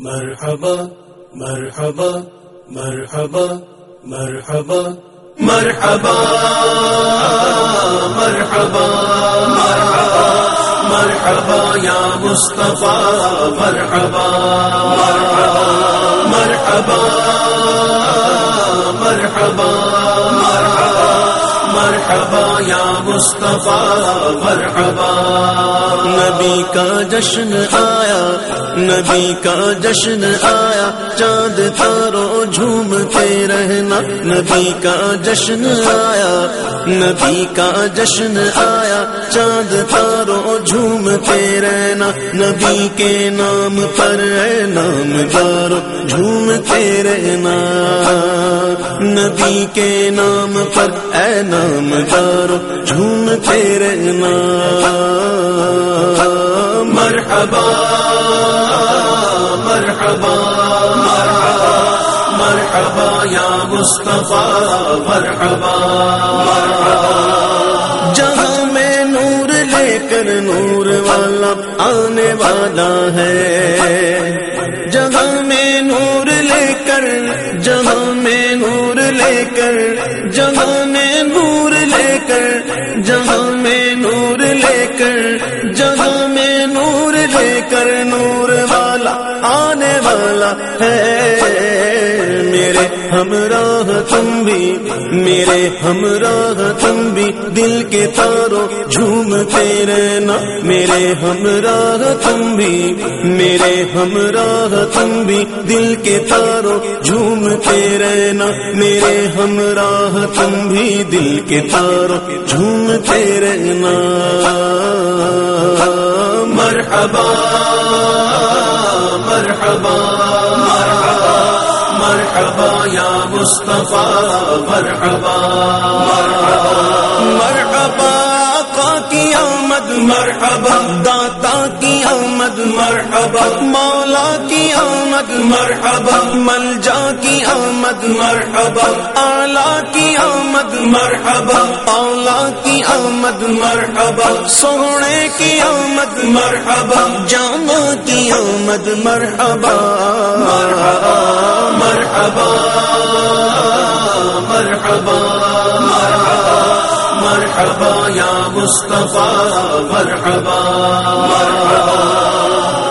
مرحبا مرحبا مرحبا مرحبا مرحبا مرحبا مرحبا مرحبا یا مصطفیٰ مرحبا مرحبا مرحبا مرحبا مرحبا یا مصطفیٰ، مرحبا۔ نبی کا جشن آیا، نبی کا جشن آیا، چاند تاروں جھومتے رہنا۔ نبی کا جشن آیا، نبی کا جشن آیا، چاند تاروں جھومتے رہنا نبی کے نام پر اے نام دارو جھومتے رہنا نبی کے نام پر اے نام دارو جھومتے رہنا مرحبا مرحبا مرحبا یا مصطفیٰ، مرحبا مرحبا۔ جہاں لے کر نور والا آنے والا ہے۔ جہاں میں نور لے کر، جہاں میں نور لے کر، جہاں میں نور لے کر، جہاں میں نور لے کر، جہاں میں نور لے کر نور والا آنے والا ہے۔ ہمراہ تم بھی، میرے ہمراہ تم بھی، دل کے تاروں جھومتے رہنا۔ میرے ہمراہ تم بھی، میرے ہمراہ تم بھی، دل کے تاروں جھومتے رہنا۔ میرے ہمراہ تم بھی، دل کے تاروں جھومتے رہنا۔ مرحبا مرحبا مرحبا۔ مرحبا یا مصطفیٰ مرحبا. مرحبا مرحبا. آقا کی آمد، مرحبا، داتا کی آمد، مرحبا، مولا کی آمد، مرحبا ملجا کی آمد، مرحبا، آلہ کی آمد، مرحبا اولا کی آمد، مرحبا، سونے کی آمد، مرحبا، جامع کی آمد، مرحبا مرحبا مرحبا مرحبا مرحبا مرحبا، یا مصطفیٰ، مرحبا.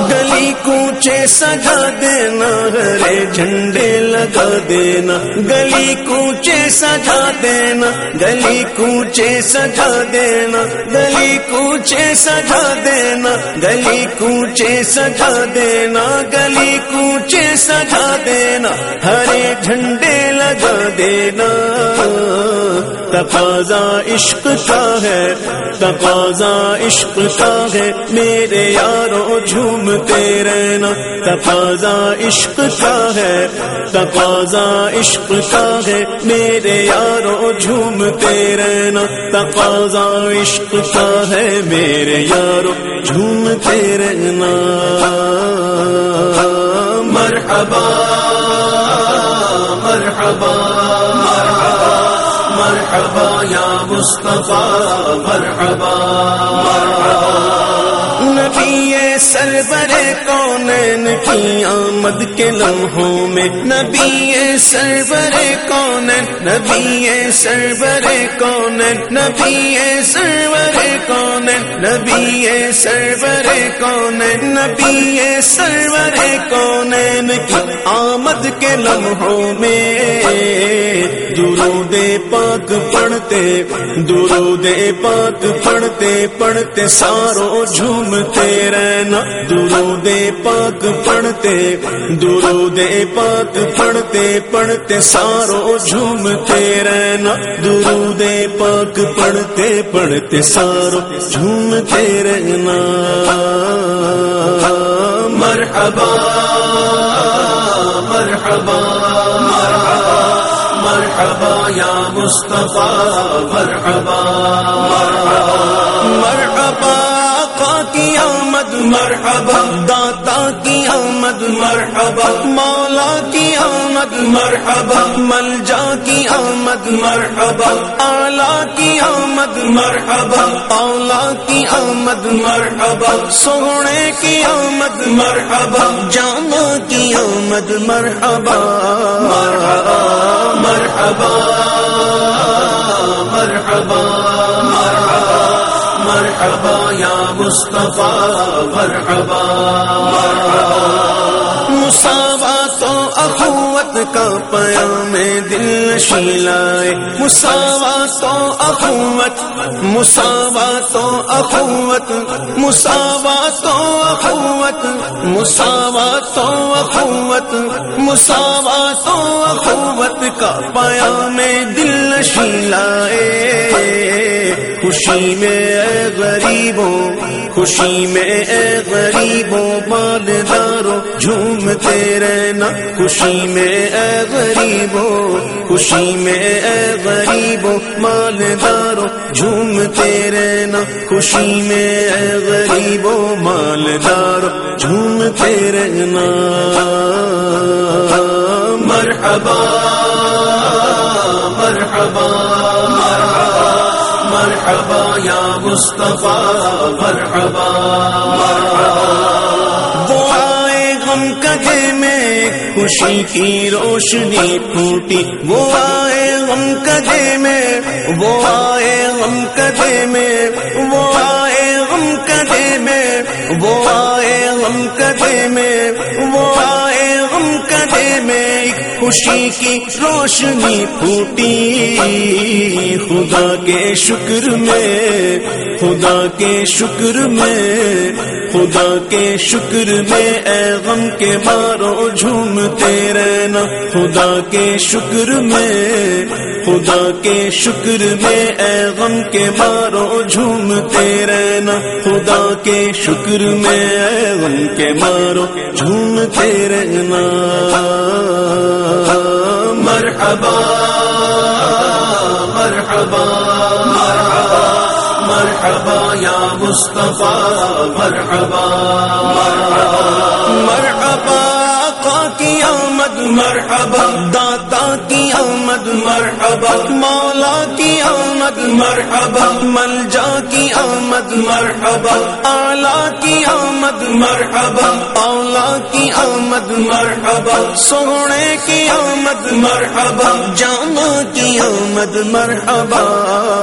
گلی کوچے سجا دینا ہرے جھنڈے لگا دینا. گلی کوچے سجا دینا، گلی کوچے سجا دینا. گلی کوچے سجا دینا، گلی کوچے سجا دینا. گلی کوچے سجا دینا، ہرے جھنڈے دینا۔ تقاضا عشق کا ہے، تقاضا عشق کا ہے۔ میرے یاروں جھومتے رہنا۔ تقاضا عشق کا ہے، تقاضا عشق کا ہے۔ میرے یاروں جھومتے رہنا۔ تقاضا عشق کا ہے، میرے یاروں جھومتے رہنا۔ مرحبا مرحبا۔ مرحبا یا مصطفیٰ، مرحبا. نبی سرور کونین کی آمد کے لمحوں میں؟ نبی سرور کونین نبی سرور کونین نبی سرور کونین نبی سرور کونین نبی سرور کونین کی آمد کے لمحوں میں؟ درود پاک پڑھتے، درود پاک پڑھتے پڑھتے ساروں جھومتے رہنا۔ درود پاک پڑھتے، درود پاک پڑھتے پڑھتے ساروں جھومتے رہنا۔ درود پاک پڑھتے پڑھتے ساروں جھومتے رہنا۔ مرحبا مرحبا مرحبا۔ مرحبا یا مصطفیٰ، مرحبا. مرحبا، آقا کی آمد، مرحبا. داتا کی آمد، مرحبا. مولا کی آمد، مرحبا. ملجا کی آمد، مرحبا. آلہ کی آمد، مرحبا. اولا کی آمد، مرحبا. سونے کی آمد، مرحبا. جامع کی آمد، مرحبا. مرحبا. مرحبا مرحبا یا مصطفیٰ مرحبا مساوات و اخوت کا پیام دل شیلائے مساوات و اخوت مساوات و اخوت مساوات و اخوت مساوات و اخوت مساوات و اخوت کا پیام دل شیلائے خوشی میں اے غریبوں خوشی میں اے غریبوں مالداروں جھومتے رہنا۔ خوشی میں اے غریبوں، خوشی میں اے غریبوں مالداروں جھومتے رہنا۔ خوشی میں اے غریبوں مالداروں جھومتے رہنا۔ مرحبا مرحبا۔ مرحبا یا مصطفیٰ، مرحبا۔ وہ آئے غم کدے میں، خوشی کی روشنی پھوٹی۔ وہ آئے غم کدے میں، وہ آئے غم کدے میں، وہ آئے غم کدے میں، وہ آئے غم کدے میں۔ خوشی کی روشنی پھوٹی۔ خدا کے شکر میں، خدا کے شکر میں، خدا کے شکر میں اے غم کے مارو جھومتے رہنا۔ خدا کے شکر میں خدا کے شکر میں اے غم کے مارو جھومتے رہنا۔ خدا کے شکر میں اے غم کے مارو جھومتے رہنا۔ مرحبا مرحبا مرحبا یا مصطفیٰ، مرحبا مرحبا آقا کی آمد، مرحبا۔ آمد مرحبا. مولا کی آمد مرحبا. ملجا کی آمد مرحبا. آلہ کی آمد مرحبا. اولا کی آمد مرحبا. سونے کی آمد مرحبا. جانا کی آمد مرحبا.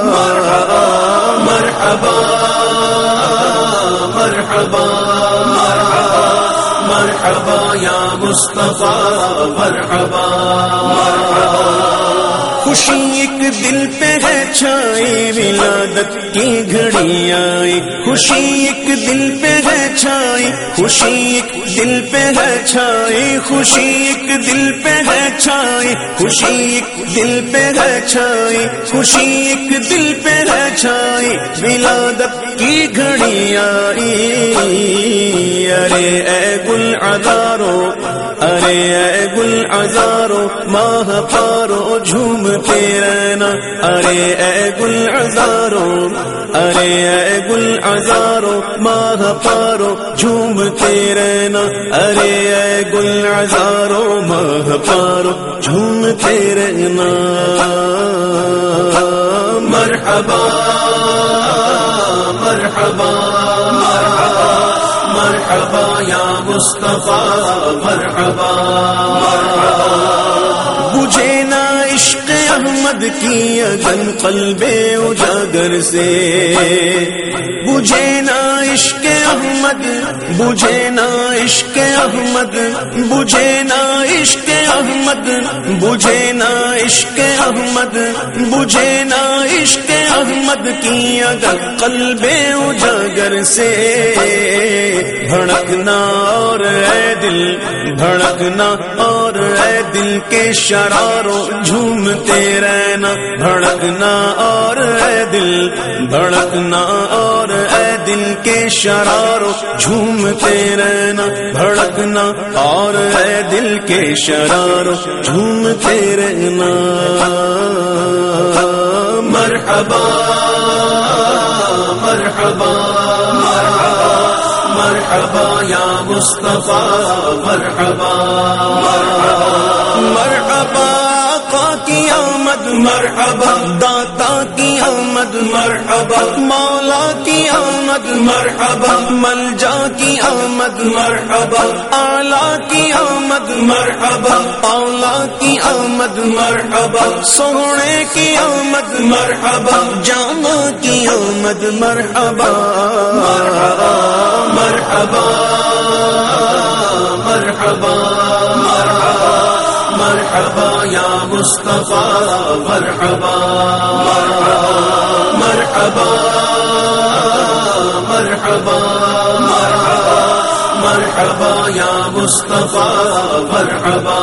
مرحبا مرحبا. مرحبا. مرحبا یا مصطفیٰ مرحبا. خوشی ایک دل پہ ہے چھائی ولادت کی گھڑی آئی خوشی ایک دل پہ ہے چھائی خوشی ایک دل پہ ہے چھائی خوشی ایک دل پہ ہے چھائی خوشی ایک دل پہ ہے چھائی خوشی ایک دل پہ ہے چھائی ولادت کی گھڑی آئی ارے اے گل ادارو ارے اے گل ازارو ماہ پارو جھومتے رہنا۔ ارے اے گل ازارو ارے اے گل ازارو ماہ پارو جھومتے رہنا۔ ارے اے گل ازارو ماہ پارو جھومتے رہنا۔ مرحبا مرحبا۔ مرحبا یا مصطفیٰ، مرحبا. بجھے نا عشق احمد کی اگن قلب اجاگر سے۔ بجھے نا عشق احمد بجھے نا عشق احمد بجھے نا عشق احمد بجھے نا عشق احمد بجھے نا عشق احمد کی اگر قلب اجاگر سے بھڑکنا اور اے دل، بھڑکنا اور اے دل کے شراروں جھومتے رہنا، بھڑکنا اور اے دل، بھڑکنا اور اے دل کے شراروں جھومتے رہنا، بھڑکنا، اور اے دل کے شراروں جھومتے رہنا۔ مرحبا مرحبا مرحبا یا مصطفیٰ مرحبا مرحبا۔ آقا کی آمد مرحبا دادا کی آمد مرحبا، مولا کی آمد مرحبا ملجا کی آمد مرحبا، آلہ کی آمد مرحبا، اولا کی آمد مرحبا، سونے کی آمد مرحبا جامع کی آمد مرحبا مرحبا مرحبا مرحبا۔ مرحبا یا مصطفیٰ مرحبا مرحبا مرحبا مرحبا یا مصطفیٰ مرحبا